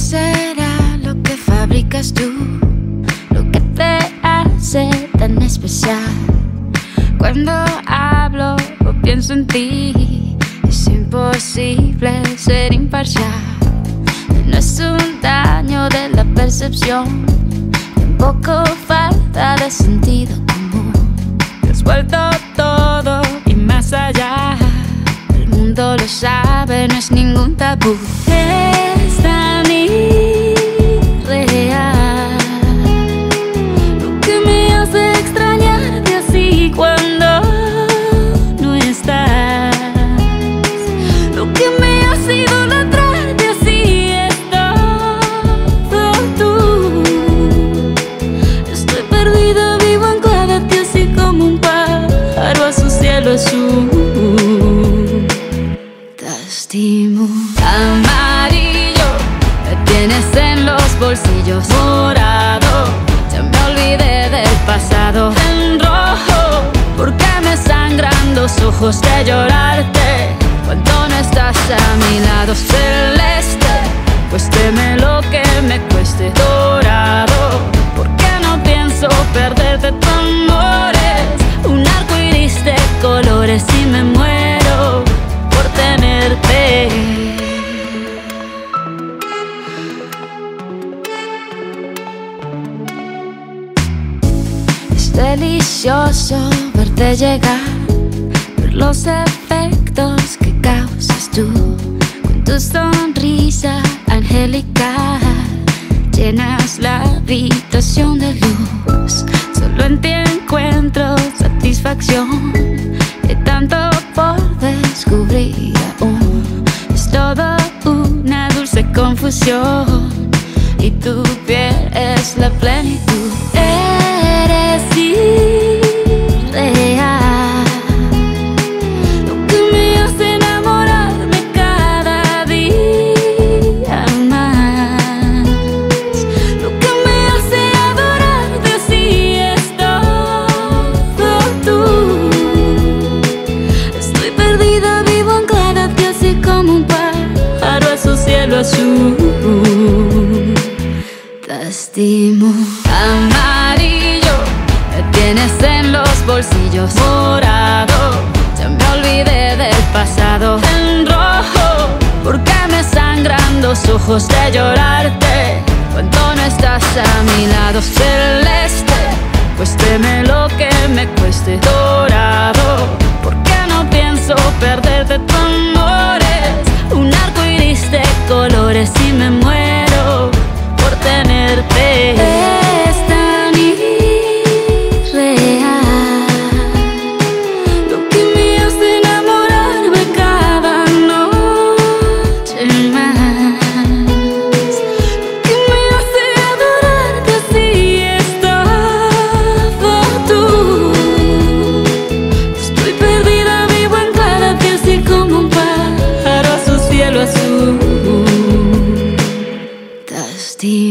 será lo que fabricas tú? Lo que te hace tan especial. Cuando hablo o pienso en ti, es imposible ser imparcial. No es un daño de la percepción, tampoco falta de sentido común. Te has vuelto todo y más allá. El mundo lo sabe, no es ningún tabú. Es amarillo, me tienes en los bolsillos morado. Ya me olvidé del pasado en rojo, porque me sangran los ojos de llorarte cuando no estás a mi lado delicioso verte llegar, ver los efectos que causas tú con tu sonrisa angelical. Llenas la habitación de luz, solo en ti encuentro satisfacción. Hay tanto por descubrir aún, es todo una dulce confusión y tu piel es la plenitud. Morado. Ya me olvidé del pasado en rojo, porque me sangran los ojos de llorarte cuando no estás a mi lado celeste. Cuésteme lo que me cueste dorado, porque no pienso perderte tu amor. Steve.